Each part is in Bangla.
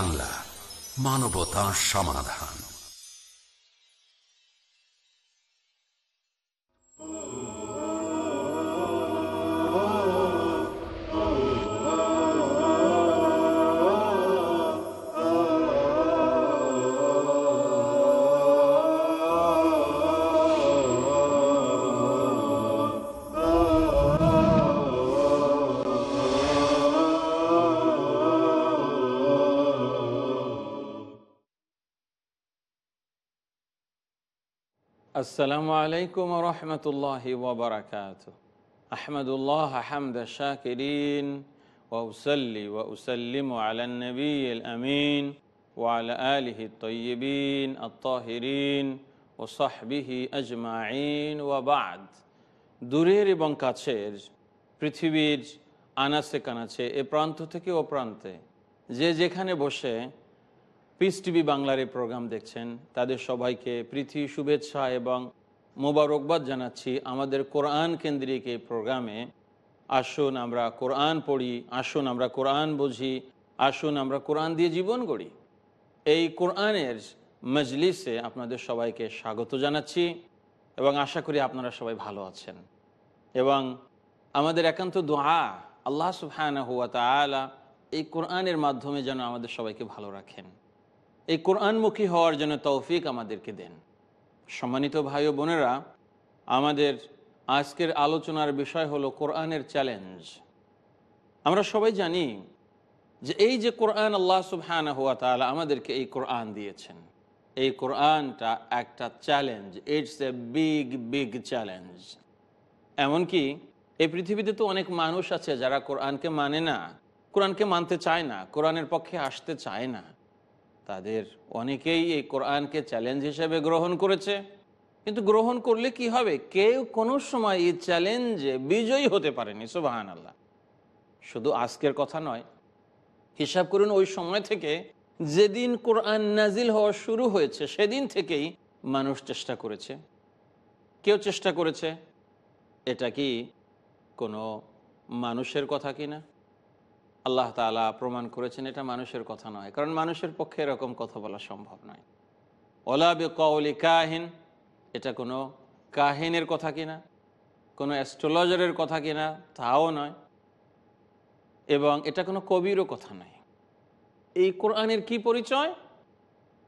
বাংলা মানবতা সমাধান। আসসালামু আলাইকুম রহমতুল্লাহ ওবরাকাত আহমদুল্লাহ হামদ শাকিরিন ওসলি ওসলিম আলনবী আমিন ওয়াল আলিহি তৈবিন আত্মাহিরিন ও সাহবিহি আজমাইন ওয়াবাদ দূরের এবং কাছের পৃথিবীর আনাচে কানাচে, এ প্রান্ত থেকে ও প্রান্তে, যে যেখানে বসে পিস টিভি বাংলার এই প্রোগ্রাম দেখছেন। তাদের সবাইকে পৃথিবী শুভেচ্ছা এবং মোবারকবাদ জানাচ্ছি। আমাদের কোরআন কেন্দ্রিক এই প্রোগ্রামে আসুন আমরা কোরআন পড়ি, আসুন আমরা কোরআন বুঝি, আসুন আমরা কোরআন দিয়ে জীবন গড়ি। এই কোরআনের মজলিসে আপনাদের সবাইকে স্বাগত জানাচ্ছি এবং আশা করি আপনারা সবাই ভালো আছেন। এবং আমাদের একান্ত দোয়া আল্লাহ সুফহানা হুয়া তালা এই কোরআনের মাধ্যমে যেন আমাদের সবাইকে ভালো রাখেন। এই কোরআনমুখী হওয়ার জন্য তৌফিক আমাদেরকে দেন। সম্মানিত ভাই ও বোনেরা, আমাদের আজকের আলোচনার বিষয় হলো কোরআনের চ্যালেঞ্জ। আমরা সবাই জানি যে এই যে কোরআন আল্লাহ সুবহান হুয়া তালা আমাদেরকে এই কোরআন দিয়েছেন, এই কোরআনটা একটা challenge. It's a big big challenge এমনকি এই পৃথিবীতে তো অনেক মানুষ আছে যারা কোরআনকে মানে না, কোরআনকে মানতে চায় না, কোরআনের পক্ষে আসতে চায় না। তাদের অনেকেই এই কোরআনকে চ্যালেঞ্জ হিসেবে গ্রহণ করেছে। কিন্তু গ্রহণ করলে কি হবে? কেউ কোনো সময় এই চ্যালেঞ্জে বিজয়ী হতে পারেনি সুবাহান আল্লাহ শুধু আজকের কথা নয়, হিসাব করুন ওই সময় থেকে যেদিন কোরআন নাজিল হওয়া শুরু হয়েছে, সেদিন থেকেই মানুষ চেষ্টা করেছে। কেউ চেষ্টা করেছে? এটা কি কোনো মানুষের কথা কিনা? আল্লাহ তালা প্রমাণ করেছেন এটা মানুষের কথা নয়, কারণ মানুষের পক্ষে এরকম কথা বলা সম্ভব নয়। ওলা বে কৌলি কাহিন, এটা কোনো কাহিনের কথা কিনা, কোনো অ্যাস্ট্রোলজারের কথা কিনা তাও নয়, এবং এটা কোনো কবিরও কথা নয়। এই কোরআনের কি পরিচয়?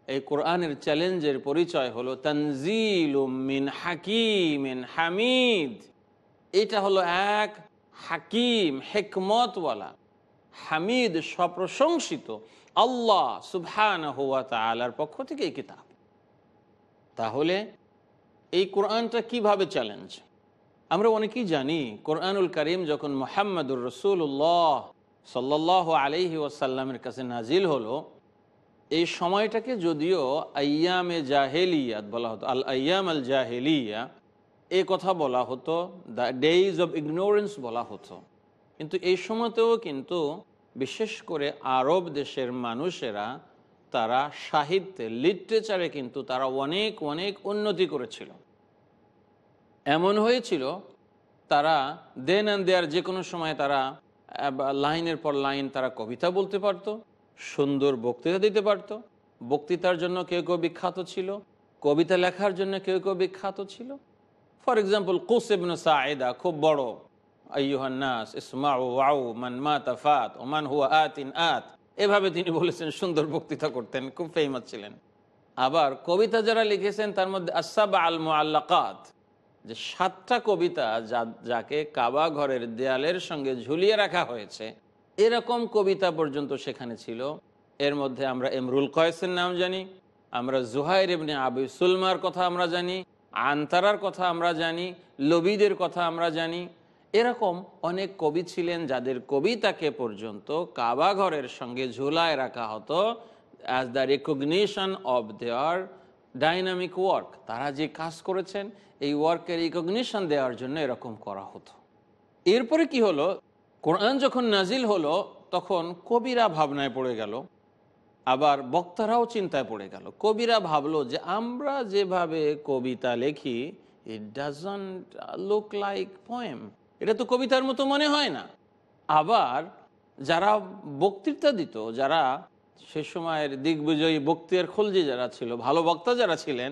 এই কোরআনের চ্যালেঞ্জের পরিচয় হলো তনজিল মিন হাকিমিন হামিদ। এটা হলো এক হাকিম, হেকমতওয়ালা। হামিদ সপ্রশংসিত আল্লাহ সুবহান হুয়া তালার পক্ষ থেকে এই কিতাব। তাহলে এই কোরআনটা কীভাবে চ্যালেঞ্জ? আমরা অনেকেই জানি, কোরআনুল করিম যখন মোহাম্মদুর রসুল্লাহ সাল্লাহ আলহি ওয়াসাল্লামের কাছে নাজিল হলো, এই সময়টাকে যদিও আয়ামে জাহেলিয়াত বলা হতো, আল আয়াম আল জাহেলিয়া এই কথা বলা হতো, দ্য ডেইজ অব ইগনোরেন্স বলা হতো। কিন্তু এই সময়তেও কিন্তু বিশেষ করে আরব দেশের মানুষেরা তারা সাহিত্যে, লিটারেচারে কিন্তু তারা অনেক অনেক উন্নতি করেছিল। এমন হয়েছিল, তারা দেন অ্যান্ড দেয়ার যে কোনো সময় তারা লাইনের পর লাইন তারা কবিতা বলতে পারত, সুন্দর বক্তৃতা দিতে পারত। বক্তৃতার জন্য কেউ কেউ বিখ্যাত ছিল, কবিতা লেখার জন্য কেউ কেউ বিখ্যাত ছিল। ফর এক্সাম্পল কুসেবন সায়েদা খুব বড় ওয়াউ তাফাত ওমান হুয়া আত। এভাবে তিনি বলেছেন, সুন্দর বক্তৃতা করতেন, খুব ফেমাস ছিলেন। আবার কবিতা যারা লিখেছেন, তার মধ্যে আসাব আল মোয়াল্লাকাত যে সাতটা কবিতা যা, যাকে কাবা ঘরের দেয়ালের সঙ্গে ঝুলিয়ে রাখা হয়েছে, এরকম কবিতা পর্যন্ত সেখানে ছিল। এর মধ্যে আমরা এমরুল কয়েসের নাম জানি, আমরা জুহাইর এমনি আবি সুলমার কথা আমরা জানি, আন্তারার কথা আমরা জানি, লবিদের কথা আমরা জানি এরকম অনেক কবি ছিলেন যাদের কবিতাকে পর্যন্ত কাবা ঘরের সঙ্গে ঝুলায় রাখা হতো as the recognition of their dynamic work তারা যে কাজ করেছেন, এই ওয়ার্কের রিকগনিশন দেওয়ার জন্য এরকম করা হতো। এরপরে কি হলো? কোরআন যখন নাজিল হলো, তখন কবিরা ভাবনায় পড়ে গেল। আবার বক্তারাও চিন্তায় পড়ে গেল। কবিরা ভাবলো যে আমরা যেভাবে কবিতা লেখি it doesn't look like poem এটা তো কবিতার মতো মনে হয় না। আবার যারা বক্তৃতা দিত, যারা সে সময়ের দিগ্বিজয়ী বক্তিয়ার খলজি যারা ছিল, ভালো বক্তা যারা ছিলেন,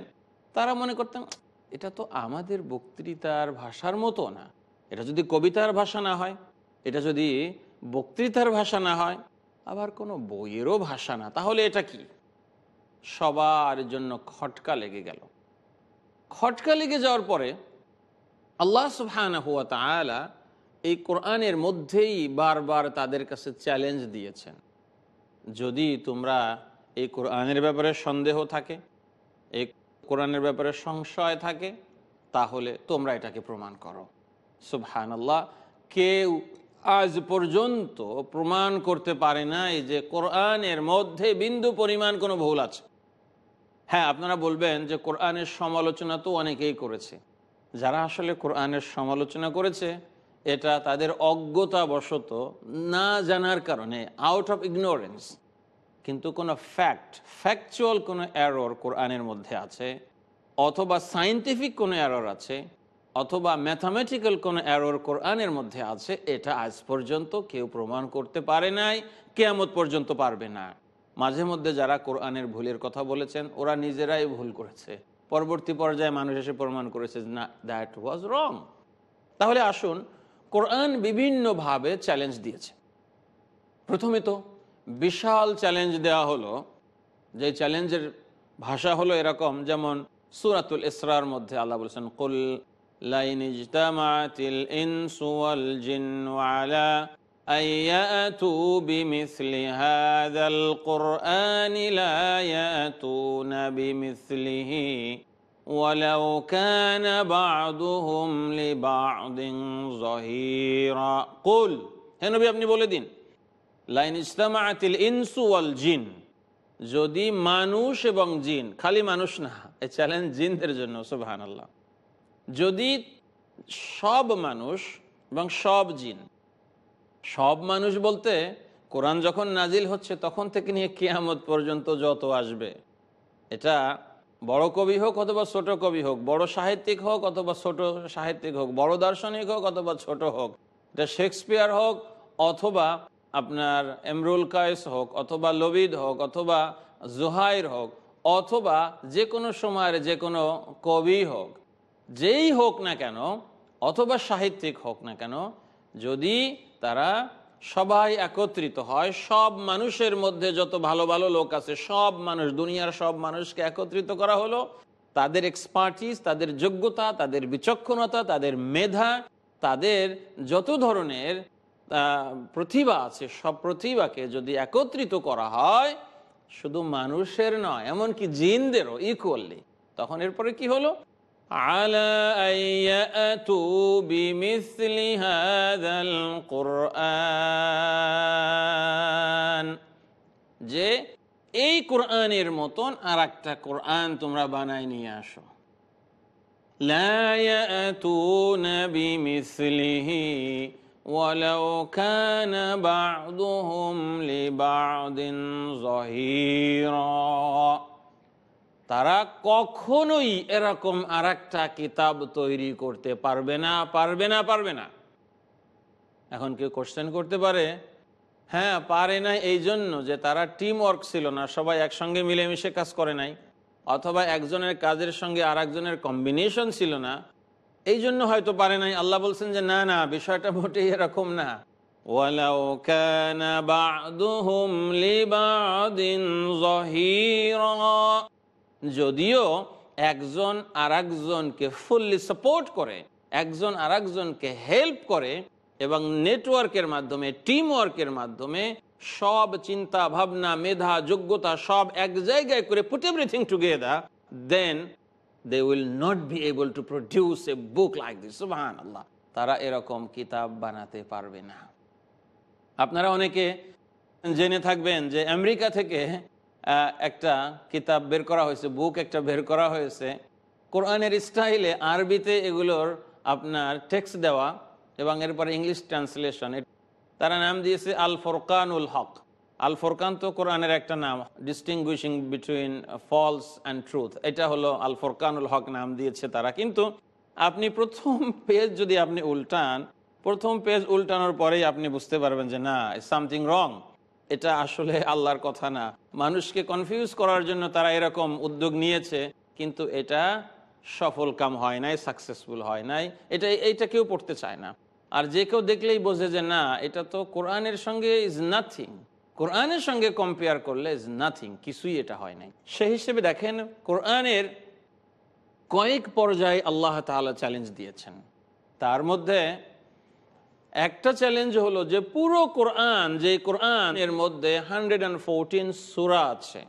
তারা মনে করতেন, এটা তো আমাদের বক্তৃতার ভাষার মতো না। এটা যদি কবিতার ভাষা না হয়, এটা যদি বক্তৃতার ভাষা না হয়, আবার কোনো বইয়েরও ভাষা না, তাহলে এটা কি? সবার জন্য খটকা লেগে গেল। খটকা লেগে যাওয়ার পরে আল্লাহ সুবহান হুয়া তালা এই কোরআনের মধ্যেই বারবার তাদের কাছে চ্যালেঞ্জ দিয়েছেন। যদি তোমরা এই কোরআনের ব্যাপারে সন্দেহ থাকে, এই কোরআনের ব্যাপারে সংশয় থাকে, তাহলে তোমরা এটাকে প্রমাণ করো। সুবহান আল্লাহ কেউ আজ পর্যন্ত প্রমাণ করতে পারে নাই যে কোরআনের মধ্যে বিন্দু পরিমাণ কোনো ভুল আছে। হ্যাঁ আপনারা বলবেন যে কোরআনের সমালোচনা তো অনেকেই করেছে। যারা আসলে কোরআনের সমালোচনা করেছে, এটা তাদের অজ্ঞতাবশত না জানার কারণে আউট অফ ইগনোরেন্স কিন্তু কোনো ফ্যাক্ট ফ্যাকচুয়াল কোনো অ্যারোর কোরআনের মধ্যে আছে, অথবা সাইন্টিফিক কোনো অ্যারোর আছে, অথবা ম্যাথামেটিক্যাল কোনো অ্যারোর কোরআনের মধ্যে আছে, এটা আজ পর্যন্ত কেউ প্রমাণ করতে পারে নাই, কেয়ামত পর্যন্ত পারবে না। মাঝে মধ্যে যারা কোরআনের ভুলের কথা বলেছেন, ওরা নিজেরাই ভুল করেছে। পরবর্তী পর্যায়ে মানুষ এসে প্রমাণ করেছে না দ্যাট ওয়াজ রং তাহলে আসুন, কোরআন বিভিন্নভাবে চ্যালেঞ্জ দিয়েছে। প্রথমে তো বিশাল চ্যালেঞ্জ দেওয়া হলো, যে চ্যালেঞ্জের ভাষা হলো এরকম, যেমন সুরাতুল ইসরার মধ্যে আল্লাহ বলেছেন, কুল লাইন ইজতামাতিল ইনসু ওয়াল জিন্নু আলা أن يأتوا بمثل هذا القرآن لا يأتون بمثله ولو كان بعضهم لبعض ظهيرا قل হে নবী আপনি বলে দিন লাইন ইসলামাতিল ইনসু ওয়াল জিন যদি মানুষ এবং জিন খালি মানুষ না এই চ্যালেঞ্জ জিনদের জন্য সুবহান আল্লাহ যদি সব মানুষ এবং সব জিন সব মানুষ বলতে কোরআন যখন নাজিল হচ্ছে, তখন থেকে নিয়ে কিয়ামত পর্যন্ত যত আসবে, এটা বড় কবি হোক অথবা ছোট কবি হোক, বড় সাহিত্যিক হোক অথবা ছোট সাহিত্যিক হোক, বড় দার্শনিক হোক অথবা ছোট হোক, এটা শেক্সপিয়ার হোক অথবা আপনার এমরুল কায়েস হোক অথবা লবিদ হোক অথবা জোহাইর হোক অথবা যে কোনো সময়ের যে কোনো কবি হোক, যেই হোক না কেন, অথবা সাহিত্যিক হোক না কেন, যদি তারা সবাই একত্রিত হয়, সব মানুষের মধ্যে যত ভালো ভালো লোক আছে, সব মানুষ, দুনিয়ার সব মানুষকে একত্রিত করা হলো। তাদের এক্সপার্টিস তাদের যোগ্যতা, তাদের বিচক্ষণতা, তাদের মেধা, তাদের যত ধরনের প্রতিভা আছে, সব প্রতিভাকে যদি একত্রিত করা হয়, শুধু মানুষের নয়, এমনকি জিনদেরও ইকুয়ালি তখন এরপরে কি হলো? على أن يأتوا بمثل هذا القرآن যে এই কোরআনের মতন আর একটা কোরআন তোমরা বানাই নিয়ে আসো لا يأتون بمثله ولو كان بعضهم لبعض ظهيرا তারা কখনোই এরকম আর কিতাব তৈরি করতে পারবে না পারবে না পারবে না। এখন কেউ কোশ্চেন করতে পারে হ্যাঁ পারে না এই জন্য যে তারা টিম ওয়ার্ক ছিল না, সবাই একসঙ্গে মিলেমিশে কাজ করে নাই, অথবা একজনের কাজের সঙ্গে আর একজনের কম্বিনেশন ছিল না এই জন্য হয়তো পারে নাই। আল্লাহ বলছেন যে, না না, বিষয়টা মোটেই এরকম না। ওয়ালাউ লিবাদিন যদিও একজন আর একজনকে ফুললি সাপোর্ট করে, একজন আর একজনকে হেল্প করে এবং নেটওয়ার্কের মাধ্যমে টিম ওয়ার্কের মাধ্যমে সব চিন্তা, ভাবনা, মেধা, যোগ্যতা সব এক জায়গায় করে put everything together then they will not be able to produce a book like this Allah তারা এরকম কিতাব বানাতে পারবে না। আপনারা অনেকে জেনে থাকবেন যে আমেরিকা থেকে একটা কিতাব বের করা হয়েছে বুক একটা বের করা হয়েছে। কোরআনের স্টাইলে আরবিতে এগুলোর আপনার টেক্সট দেওয়া এবং এরপরে ইংলিশ ট্রান্সলেশন তারা নাম দিয়েছে আল ফোরকানুল হক। আল ফোরকান তো কোরআনের একটা নাম distinguishing between false and truth এটা হলো আল ফোরকানুল হক নাম দিয়েছে তারা। কিন্তু আপনি প্রথম পেজ যদি আপনি উল্টান, প্রথম পেজ উল্টানোর পরেই আপনি বুঝতে পারবেন যে না সামথিং রং এটা আসলে আল্লাহর কথা না। মানুষকে কনফিউজ করার জন্য তারা এরকম উদ্যোগ নিয়েছে, কিন্তু এটা সফল কাম হয় নাই সাকসেসফুল হয় নাই। এটা, এইটা কেউ পড়তে চায় না। আর যে কেউ দেখলেই বোঝে যে না, এটা তো কোরআনের সঙ্গে ইজ নাথিং কোরআনের সঙ্গে কম্পেয়ার করলে ইজ নাথিং কিছুই এটা হয় নাই। সেই হিসেবে দেখেন, কোরআনের কয়েক পর্যায়ে আল্লাহ তাআলা চ্যালেঞ্জ দিয়েছেন। তার মধ্যে একটা চ্যালেঞ্জ হলো যে পুরো কোরআন, যে কোরআন এর মধ্যে হান্ড্রেড অ্যান্ড ফোরটিন সুরা আছে।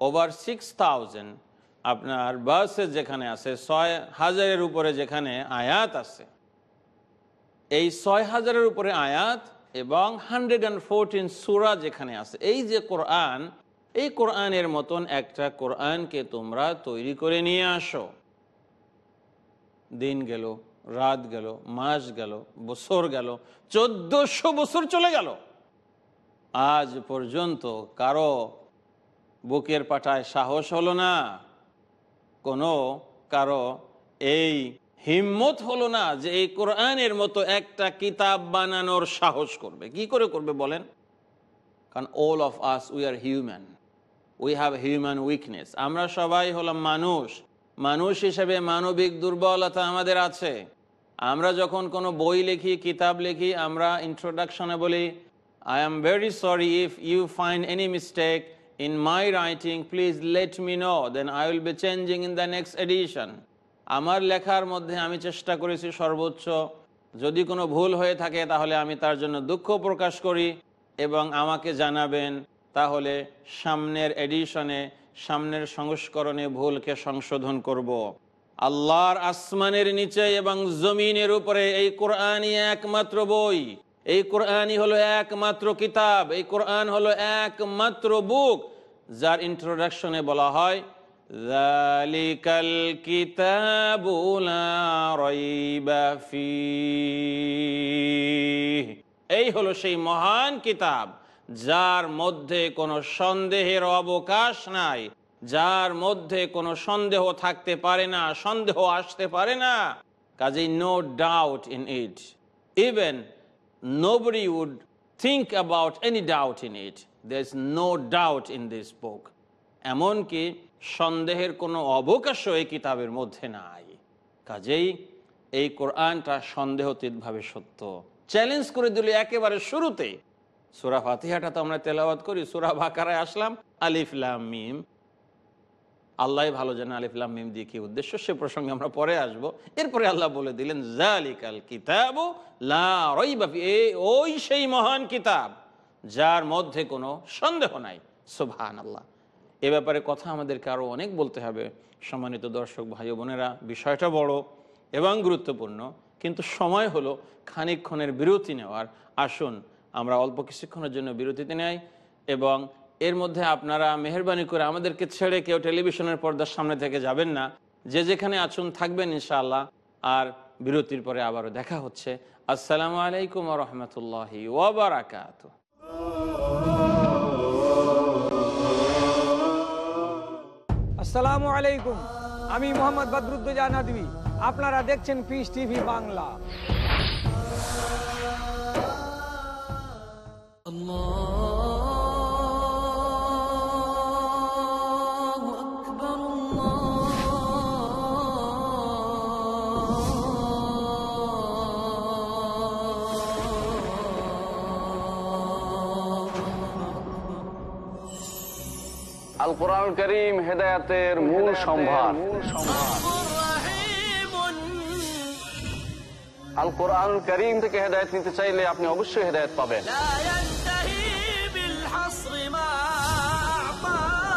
ওভার সিক্স থাউজেন্ড আপনার বাসে যেখানে আছে, ছয় হাজারের উপরে যেখানে আয়াত আছে। এই ছয় হাজারের উপরে আয়াত এবং হান্ড্রেড অ্যান্ড ফোরটিন সুরা যেখানে আছে, এই যে কোরআন, এই কোরআনের মতন একটা কোরআনকে তোমরা তৈরি করে নিয়ে আসো। দিন গেল। রাত গেল, মাস গেল, বছর গেল, চোদ্দশো বছর চলে গেল। আজ পর্যন্ত কারও বুকের পাটায় সাহস হলো না, কোনো কারও এই হিম্মত হলো না যে এই কোরআনের মতো একটা কিতাব বানানোর সাহস করবে। কি করে করবে বলেন? কারণ all of us we are human we have human weakness আমরা সবাই হলাম মানুষ। মানুষ হিসেবে মানবিক দুর্বলতা আমাদের আছে। আমরা যখন কোনো বই লিখি, কিতাব লিখি, আমরা ইন্ট্রোডাকশনে বলি I am very sorry if you find any mistake in my writing please let me know then I will be changing in the next edition আমার লেখার মধ্যে আমি চেষ্টা করেছি সর্বোচ্চ। যদি কোনো ভুল হয়ে থাকে, তাহলে আমি তার জন্য দুঃখ প্রকাশ করি এবং আমাকে জানাবেন। তাহলে সামনের এডিশনে সামনের সংস্করণে ভুলকে সংশোধন করব। আল্লাহর আসমানের নিচে এবং জমিনের উপরে এই কোরআনই একমাত্র বই। এই কোরআনই হলো একমাত্র কিতাব। এই কোরআন হলো একমাত্র বুক। যার ইন্ট্রোডাকশনে বলা হয় জালিকাল এই হলো সেই মহান কিতাব। যার মধ্যে কোনো সন্দেহের অবকাশ নাই, যার মধ্যে কোনো সন্দেহ থাকতে পারে না, সন্দেহ আসতে পারে না, কাজেই no doubt in it even nobody would think about any doubt in it there is no doubt in this book এমনকি সন্দেহের কোনো অবকাশও এই কিতাবের মধ্যে নাই। কাজেই এই কোরআনটা সন্দেহতীতভাবে সত্য। চ্যালেঞ্জ করে দিল একেবারে শুরুতে সুরা ফাতিহাটা তো আমরা তেলাওয়াত করি, সুরা বাকারায় আসলাম আলিফলাম মিম। আল্লাহ ভালো জানে আলিফলাম মিম দিয়ে কি উদ্দেশ্য, সে প্রসঙ্গে আমরা পরে আসব। এরপরে আল্লাহ বলে দিলেন, জালিকাল কিতাব ওই সেই মহান কিতাব, যার মধ্যে কোনো সন্দেহ নাই। সুবহান আল্লাহ এ ব্যাপারে কথা আমাদেরকে আরও অনেক বলতে হবে। সম্মানিত দর্শক, ভাই বোনেরা, বিষয়টা বড় এবং গুরুত্বপূর্ণ। কিন্তু সময় হলো খানিকক্ষণের বিরতি নেওয়ার। আসুন আমরা অল্প কিছুক্ষণের জন্য বিরতিতে নেই এবং এর মধ্যে আপনারা মেহরবানি করে আমাদেরকে ছেড়ে কেউ টেলিভিশনের পর্দার সামনে থেকে যাবেন না। যে যেখানে আছুন থাকবেন ইনশাআল্লাহ। আর বিরতির পরে আবারও দেখা হচ্ছে। আসসালামু আলাইকুম রহমতুল্লাহি ওবরাকাত আসসালামু আলাইকুম। আমি মোহাম্মদ বদরুদ্দোজা নদী আপনারা দেখছেন পিস টিভি বাংলা। আল কোরআন করিম হেদায়াতের মূল সম্ভার। আল কোরআন করিম থেকে হেদায়ত নিতে চাইলে আপনি অবশ্যই হেদায়ত পাবেন।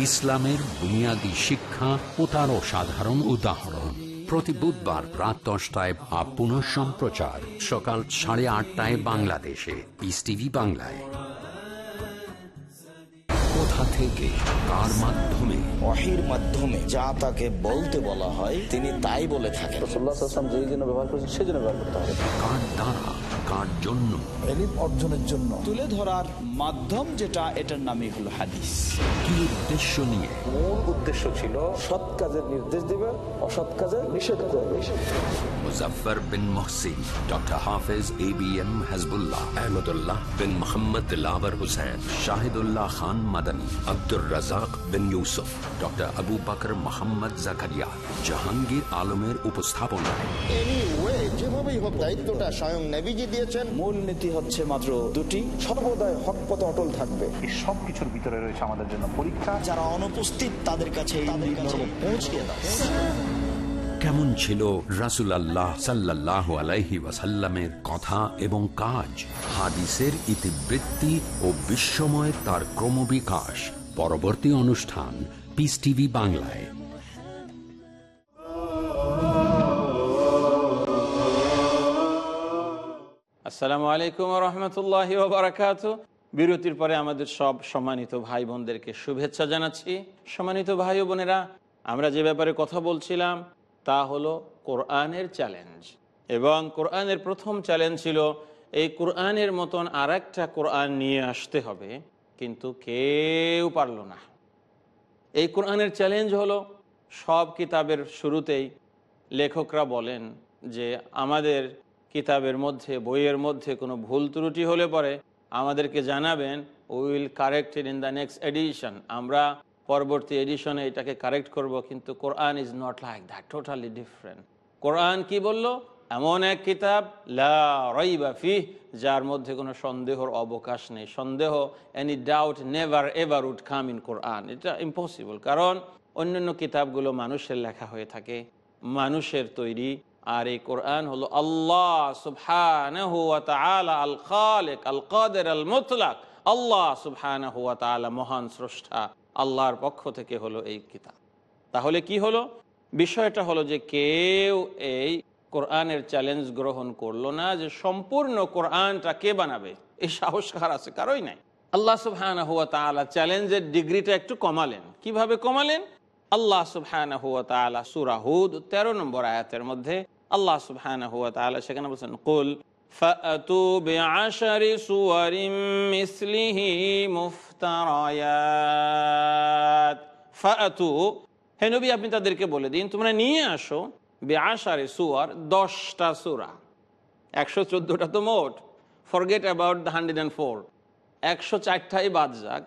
ইসলামের বুনিয়াদী শিক্ষা ও তার অসাধারণ উদাহরণ। প্রতি বুধবার রাত দশটায় বা পুনঃ সম্প্রচার সকাল সাড়ে আটটায় বাংলাদেশে। পিস টিভি বাংলায়। কোথা থেকে কার মাধ্যমে? মাধ্যমে যা তাকে বলতে বলা হয় তিনি তাই বলে থাকেন। যেই জন্য ব্যবহার করেছেন সেই জন্য ব্যবহার করতে হবে। কার দ্বারা? কার জন্য। এলিম অর্জনের জন্য। তুলে ধরার মাধ্যম যেটা এটার নামই হলো হাদিস। কি উদ্দেশ্য নিয়ে? মূল উদ্দেশ্য ছিল সৎ কাজের নির্দেশ দিবে অসৎ কাজের নিষেধ করবে। Muzaffar bin Mohsin doctor Hafez A B M Hasbullah Ahmadullah bin Mohammad Dilabar Hussain Shahidullah Khan Madani Abdur Razzak bin Yusuf doctor Abu Bakar Mohammad Zakaria Jahangir আলমের উপস্থাপনায়। যেভাবেই হোক দায়িত্বটা স্বয়ং নেভিজি দিয়েছেন। মূল নীতি হচ্ছে মাত্র দুটি সর্বদাই হক পথে অটল থাকবে। এই সব কিছুর ভিতরে রয়েছে আমাদের জন্য পরীক্ষা। যারা অনুপস্থিত তাদের কাছে এই দাও। কেমন ছিল রাসুল আল্লাহ সাল্লাহ আলাইহি ওয়াসাল্লামের কথা এবং কাজ? হাদিসের ইতিবৃত্তি ও বিশ্বময় তার ক্রমবিকাশ। পরবর্তী অনুষ্ঠান পিস টিভি বাংলায়। আসসালামু আলাইকুম রহমতুল্লাহ বারাকাত বিরতির পরে আমাদের সব সম্মানিত ভাই বোনদেরকে শুভেচ্ছা জানাচ্ছি। সম্মানিত ভাই বোনেরা, আমরা যে ব্যাপারে কথা বলছিলাম তা হলো কোরআনের চ্যালেঞ্জ। এবং কোরআনের প্রথম চ্যালেঞ্জ ছিল, এই কোরআনের মতন আর একটা কোরআন নিয়ে আসতে হবে, কিন্তু কেউ পারল না। এই কোরআনের চ্যালেঞ্জ হলো, সব কিতাবের শুরুতেই লেখকরা বলেন যে, আমাদের কিতাবের মধ্যে, বইয়ের মধ্যে কোনো ভুল ত্রুটি হলে পরে আমাদেরকে জানাবেন will corrected in the next edition আমরা পরবর্তী এডিশনে এটাকে কারেক্ট করব, কিন্তু Quran is not like that totally different Quran কি বলল? এমন এক কিতাব, লা রইবা ফি যার মধ্যে কোনো সন্দেহর অবকাশ নেই। সন্দেহ any doubt never ever would come in Quran এটা ইম্পসিবল কারণ অন্যান্য কিতাবগুলো মানুষের লেখা হয়ে থাকে, মানুষের তৈরি আর এই কোরআন হলো আল্লাহ তাআলা আল খালিক আল কাদের আল মুতলাক আল্লাহ তাআলা মহান স্রষ্টা। আল্লাহর পক্ষ থেকে হলো এই কিতাব। তাহলে কি হলো? বিষয়টা হলো যে কেউ এই কোরআনের চ্যালেঞ্জ গ্রহণ করল না যে সম্পূর্ণ কোরআনটা কে বানাবে? এই সাহস কার আছে? কারোই নাই। আল্লাহ সুবহানাহু ওয়া তাআলা চ্যালেঞ্জের ডিগ্রিটা একটু কমালেন। কীভাবে কমালেন? আল্লাহ সুবহানাহু ওয়া তাআলা সূরা হুদ 13 নম্বর আয়াতের মধ্যে আল্লাহ সুবহানাহু ওয়া তাআলা সেখানে বলেন কুল ফাআতু বিআশারি সুওয়ারিম মিসলিহি মুফতারায়াত। ফাআতু, হে নবী, আপনি তাদেরকে বলে দিন, তোমরা নিয়ে আসো বিআশারি সুয়ার 10টা সূরা। 114টা তো মোট। Forget about the hundred and four একশো চারটাই বাদ যাক।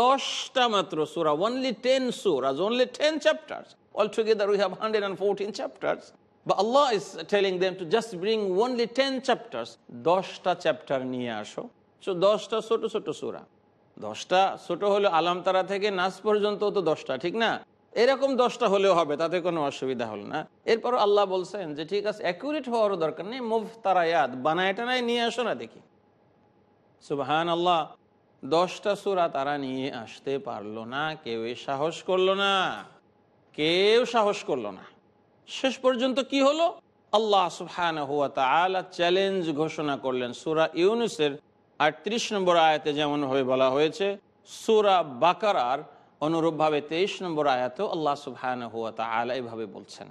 দশটা মাত্র সুরা only ten Suraj only ten chapter all together we have hundred and fourteen chapters বা Allah is telling them to just bring only ten chapters দশটা চ্যাপ্টার নিয়ে আসো। সো দশটা ছোট ছোট সুরা। দশটা ছোট হলে আলামতারা থেকে নাচ পর্যন্ত তো দশটা, ঠিক না? এরকম দশটা হলেও হবে, তাতে কোনো অসুবিধা হলো না। এরপর আল্লাহ বলছেন যে, ঠিক আছে অ্যাকুরেট হওয়ারও দরকার নেই মুভ তারায়াত বানায় টানায় নিয়ে আসো না দেখি। সুবাহান আল্লাহ দশটা সুরা তারা নিয়ে আসতে পারল না কেউ সাহস করল না, কেউ সাহস করল না। শেষ পর্যন্ত কি হলো? আল্লাহ সুবহান হুয়া তাআলা চ্যালেঞ্জ ঘোষণা করলেন সুরা ইউনুসের। আটত্রিশ নম্বর আয়াতে যেমন ভাবে বলা হয়েছে, সুরা বাকারার অনুরূপভাবে তেইশ নম্বর আয়াতেও আল্লাহ সুবহান হুয়া তাআলা এভাবে বলছেন।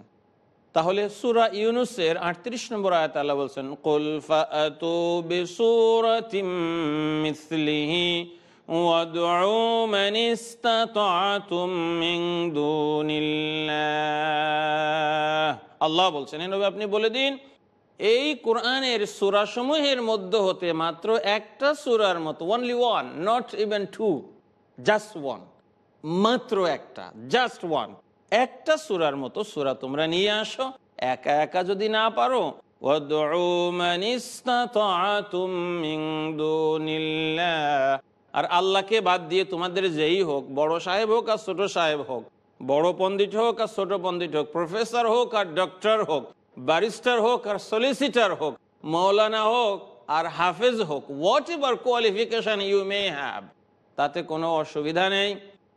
তাহলে সুরা ইউনুসের আটত্রিশ নম্বর আয়াত আল্লাহ বলছেন, কুল ফাআতু বিসূরাতিম মিসলিহি ওয়াদউ মান ইসতাতা'তুম মিন দুনিল্লাহ। আল্লাহ বলছেন এই নবী, আপনি বলে দিন, এই কোরআনের সূরাসমূহের মধ্যে হতে মাত্র একটা সূরার মতো only one not even two just one মাত্র একটা জাস্ট ওয়ান একটা সুরার মতো সুরা তোমরা নিয়ে আসো। একা একা যদি না পারো আর আল্লাহকে বাদ দিয়ে তোমাদের যেই হোক, বড় সাহেব হোক আর ছোট সাহেব হোক, বড় পণ্ডিত হোক আর ছোট পণ্ডিত হোক, প্রফেসর হোক আর ডক্টর হোক, ব্যারিস্টার হোক আর সলিসিটার হোক, মৌলানা হোক আর হাফেজ হোক whatever qualification you may have তাতে কোনো অসুবিধা নেই।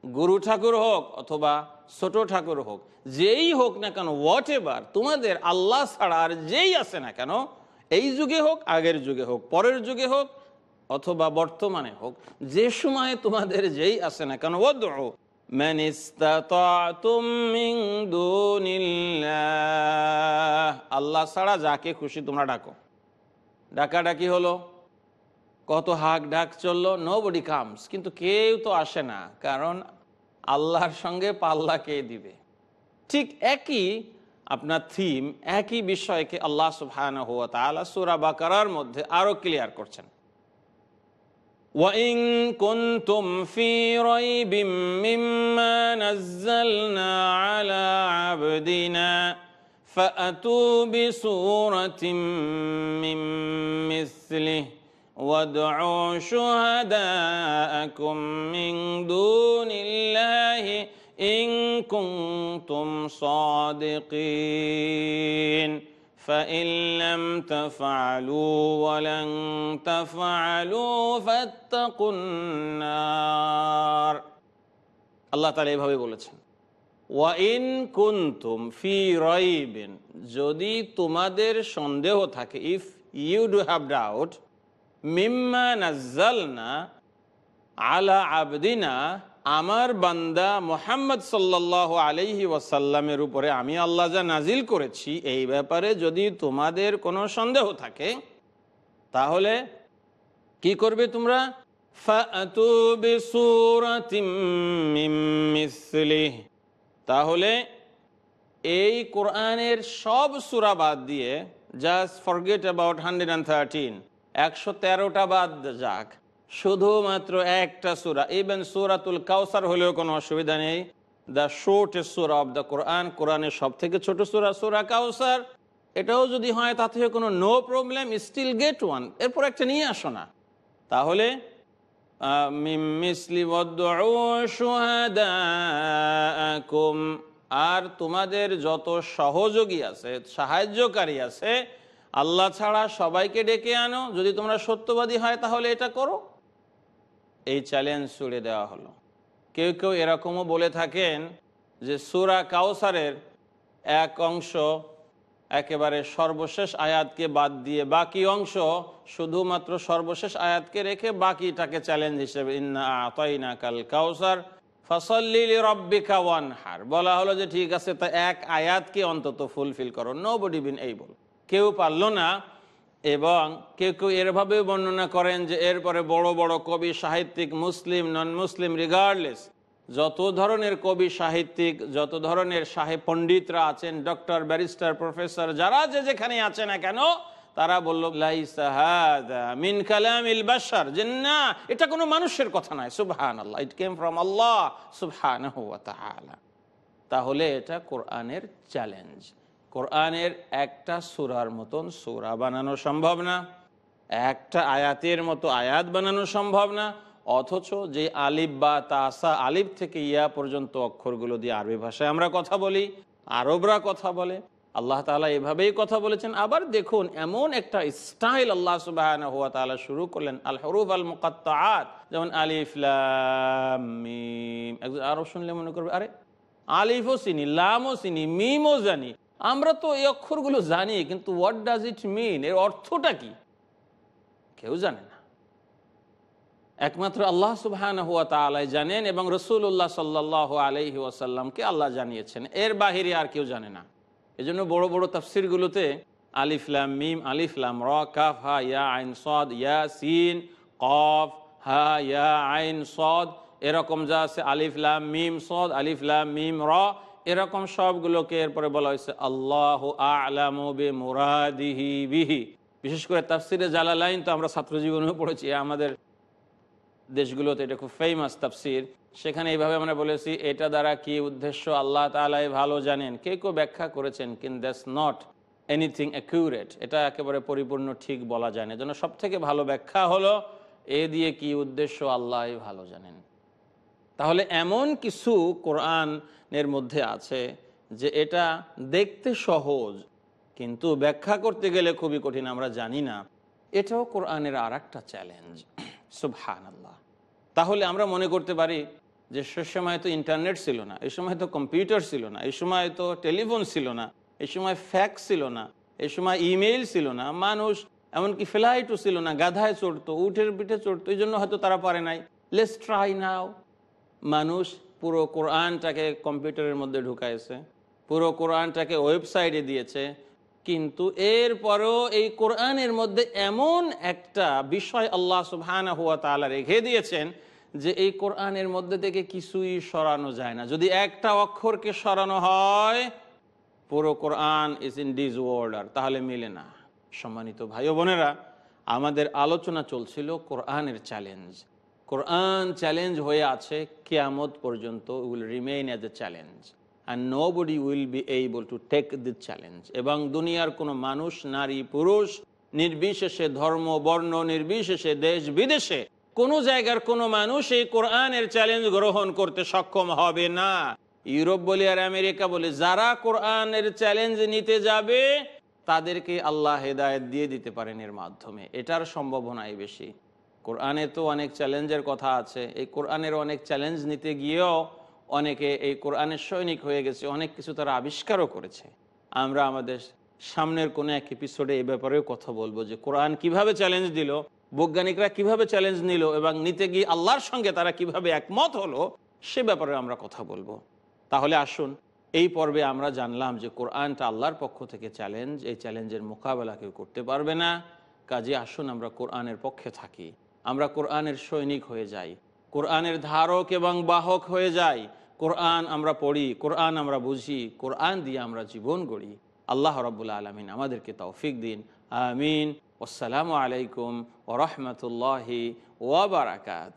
গুরু ঠাকুর হোক অথবা ছোট ঠাকুর হোক যেই হোক না কেন হোয়াট এভার তোমাদের আল্লাহ ছাড়া আর যেই আছে না কেন এই যুগে হোক আগের যুগে হোক পরের যুগে হোক অথবা বর্তমানে হোক যে সময়ে তোমাদের যেই আছে না কেন ও দো من استطعتم من دون الله আল্লাহ ছাড়া যাকে খুশি তোমরা ডাকো ডাকাডাকি হলো কত হাক ডাক চললো নো বডি কামস কিন্তু কেউ তো আসে না কারণ আল্লাহর সঙ্গে পাল্লা কে দিবে ঠিক একই আপনার থিম একই বিষয়কে আল্লাহ সুবহান হুয়া তালা সুরা বাকারার মধ্যে আরো ক্লিয়ার করছেন وإن كنتم في ريب مما نزلنا على عبدنا فأتوا بسورة من مثله وادعوا شهداءكم من دون الله إن كنتم صادقين فإن لم تفعلوا ولن تفعلوا فاتقوا النار আল্লাহ তালা এইভাবে বলেছেন ওয়াইন কুন্তুম ফি রইবেন যদি তোমাদের সন্দেহ থাকে if you do have doubt মিম্মা নাজ্জালনা আলা আবদিনা, আমার বান্দা মোহাম্মদ সাল্লাহ আলহি ওয়াসাল্লামের উপরে আমি আল্লাহ যা নাজিল করেছি এই ব্যাপারে যদি তোমাদের কোনো সন্দেহ থাকে, তাহলে কি করবে তোমরা? তাহলে এই কোরআনের সব সুরা বাদ দিয়ে just forget about hundred and thirteen একশো তেরোটা বাদ যাক। শুধুমাত্র একটা সুরা। ইভেন সুরাতুল কাউসার হলেও কোনো অসুবিধা নেই। দ্য শর্টেস্ট সুরা অফ দ্য কোরআন কোরআনের সব থেকে ছোট সুরা সুরা কাউসার এটাও যদি হয়, তাতে কোনো no problem still get one এরপর একটা নিয়ে আসো না। তাহলে আর তোমাদের যত সহযোগী আছে, সাহায্যকারী আছে আল্লাহ ছাড়া সবাইকে ডেকে আনো, যদি তোমরা সত্যবাদী হয় তাহলে এটা করো। এই চ্যালেঞ্জ ছুড়ে দেওয়া হলো। কেউ কেউ এরকমও বলে থাকেন যে সুরা কাউসারের এক অংশ একেবারে সর্বশেষ আয়াতকে বাদ দিয়ে বাকি অংশ শুধুমাত্র সর্বশেষ আয়াতকে রেখে বাকিটাকে চ্যালেঞ্জ হিসেবে ইন্না কাল কাউসার ফসল্লিল রব্বিকা ওয়ানহার। বলা হলো যে ঠিক আছে, তা এক আয়াতকে অন্তত ফুলফিল করো। নো বডি বিন এই বল কেউ পারল না এবং কেউ কেউ এরভাবেও বর্ণনা করেন যে এরপরে বড় বড় কবি, সাহিত্যিক, মুসলিম নন মুসলিম রিগার্ডলেস যত ধরনের কবি, সাহিত্যিক, যত ধরনের সাহেব পণ্ডিতরা আছেন ডক্টর ব্যারিস্টার প্রফেসর যারা যে যেখানে আছে না কেন, তারা বলল মিন যে না, এটা কোনো মানুষের কথা নয়। সুবহান আল্লাহ ইট কেম ফ্রম আল্লাহ তাআলা। তাহলে এটা কোরআনের চ্যালেঞ্জ কোরআনের একটা সুরার মতন সুরা বানানো সম্ভব না, একটা আয়াতের মতো আয়াত বানানো সম্ভব না, অথচ যে আলিফ বা তাসা আলিফ থেকে ইয়া পর্যন্ত অক্ষরগুলো দিয়ে আরবি ভাষায় আমরা কথা বলি, আরবরা কথা বলে, আল্লাহ তালা এভাবেই কথা বলেছেন। আবার দেখুন, এমন একটা স্টাইল আল্লাহ সুবাহ শুরু করলেন আল হরুফ আল মুকাত্তাআত যেমন আলিফ একজন আরও শুনলে মনে করবে, আরে আলিফও চিনি, লামও চিনি, মিমও জানি। আমরা তো এই অক্ষরগুলো জানি, কিন্তু হোয়াট ডাজ ইট মিন এর অর্থটা কি? কেউ জানে না। একমাত্র আল্লাহ সুবহান হুয়া তালাই জানেন এবং রসুল্লাহ সাল্লাহ আলহি ওয়াসাল্লামকে আল্লাহ জানিয়েছেন। এর বাহিরে আর কেউ জানে না। এজন্য বড় বড় তাফসিরগুলোতে আলিফলাম মিম আলিফলাম র, কাফ, হা, ইয়া, আইন, সদ, ইয়া, সিন, কফ, হা, ইয়া, আইন, সদ, এরকম যা আছে আলিফলাম মিম, সদ আলিফলাম মিম, র এরকম সবগুলোকে এরপরে বলা হয়েছে, আল্লাহ আলামু বে মুরাদিহি বিহি। বিশেষ করে তাফসিরে জালালাইন তো আমরা ছাত্র জীবনেও পড়েছি আমাদের দেশগুলোতে এটা খুব ফেমাস তাফসির। সেখানে এইভাবে আমরা বলেছি, এটা দ্বারা কি উদ্দেশ্য আল্লাহ তালাই ভালো জানেন? কে কেউ ব্যাখ্যা করেছেন কিন? দ্যাটস নট এনিথিং অ্যাকিউরেট এটা একেবারে পরিপূর্ণ ঠিক বলা যায় না। জন্য সব থেকে ভালো ব্যাখ্যা হলো, এ দিয়ে কি উদ্দেশ্য আল্লাহ ভালো জানেন? তাহলে এমন কিছু কোরআনের মধ্যে আছে যে এটা দেখতে সহজ, কিন্তু ব্যাখ্যা করতে গেলে খুবই কঠিন, আমরা জানি না। এটাও কোরআনের আর একটা চ্যালেঞ্জ সুবহান আল্লাহ তাহলে আমরা মনে করতে পারি যে সে সময় তো ইন্টারনেট ছিল না, এই সময় তো কম্পিউটার ছিল না, এই সময় তো টেলিফোন ছিল না, এই সময় ফ্যাক্স ছিল না, এই সময় ইমেইল ছিল না, মানুষ এমনকি ফ্লাইটও ছিল না, গাধায় চড়তো উঠের পিঠে চড়তো, এই জন্য হয়তো তারা পারে নাই। লেস ট্রাই নাও মানুষ পুরো কোরআনটাকে কম্পিউটারের মধ্যে ঢুকাইছে, পুরো কোরআনটাকে ওয়েবসাইটে দিয়েছে, কিন্তু এর এরপরও এই কোরআনের মধ্যে এমন একটা বিষয় আল্লাহ সুবহানা হুয়া তালা রেখে দিয়েছেন যে এই কোরআনের মধ্যে থেকে কিছুই সরানো যায় না। যদি একটা অক্ষরকে সরানো হয়, পুরো Quran is in this order তাহলে মিলে না। সম্মানিত ভাই বোনেরা, আমাদের আলোচনা চলছিল কোরআনের চ্যালেঞ্জ কোরআন চ্যালেঞ্জ হয়ে আছে, কেয়ামত পর্যন্ত will remain as a challenge and nobody will be able to take the challenge এবং দুনিয়ার কোনো মানুষ, নারী, পুরুষ, নির্বিশেষে ধর্ম, বর্ণ, নির্বিশেষে দেশ, বিদেশে, কোনো জায়গার কোনো মানুষ এই কোরআনের চ্যালেঞ্জ গ্রহণ করতে সক্ষম হবে না। ইউরোপ বলে আর আমেরিকা বলে, যারা কোরআনের চ্যালেঞ্জ নিতে যাবে, তাদেরকে আল্লাহ হেদায়ত দিয়ে দিতে পারেন এর মাধ্যমে। এটার সম্ভাবনাই বেশি। কোরআনে তো অনেক চ্যালেঞ্জের কথা আছে, এই কোরআনের অনেক চ্যালেঞ্জ নিতে গিয়েও অনেকে এই কোরআনের সৈনিক হয়ে গেছে, অনেক কিছু তারা আবিষ্কারও করেছে। আমরা আমাদের সামনের কোনো এক এপিসোডে এ ব্যাপারেও কথা বলব যে কোরআন কীভাবে চ্যালেঞ্জ দিল, বৈজ্ঞানিকরা কীভাবে চ্যালেঞ্জ নিল এবং নিতে গিয়ে আল্লাহর সঙ্গে তারা কীভাবে একমত হলো, সে ব্যাপারে আমরা কথা বলব। তাহলে আসুন, এই পর্বে আমরা জানলাম যে কোরআনটা আল্লাহর পক্ষ থেকে চ্যালেঞ্জ এই চ্যালেঞ্জের মোকাবেলা কেউ করতে পারবে না। কাজে আসুন, আমরা কোরআনের পক্ষে থাকি। আমরা কোরআনের সৈনিক হয়ে যাই। কোরআনের ধারক এবং বাহক হয়ে যাই। কোরআন আমরা পড়ি, কোরআন আমরা বুঝি, কোরআন দিয়ে আমরা জীবন গড়ি। আল্লাহ রবুল্লা আলমিন আমাদেরকে তৌফিক দিন। আমিন। আসসালামু আলাইকুম ওরহমতুল্লাহি ওয়াবারাকাত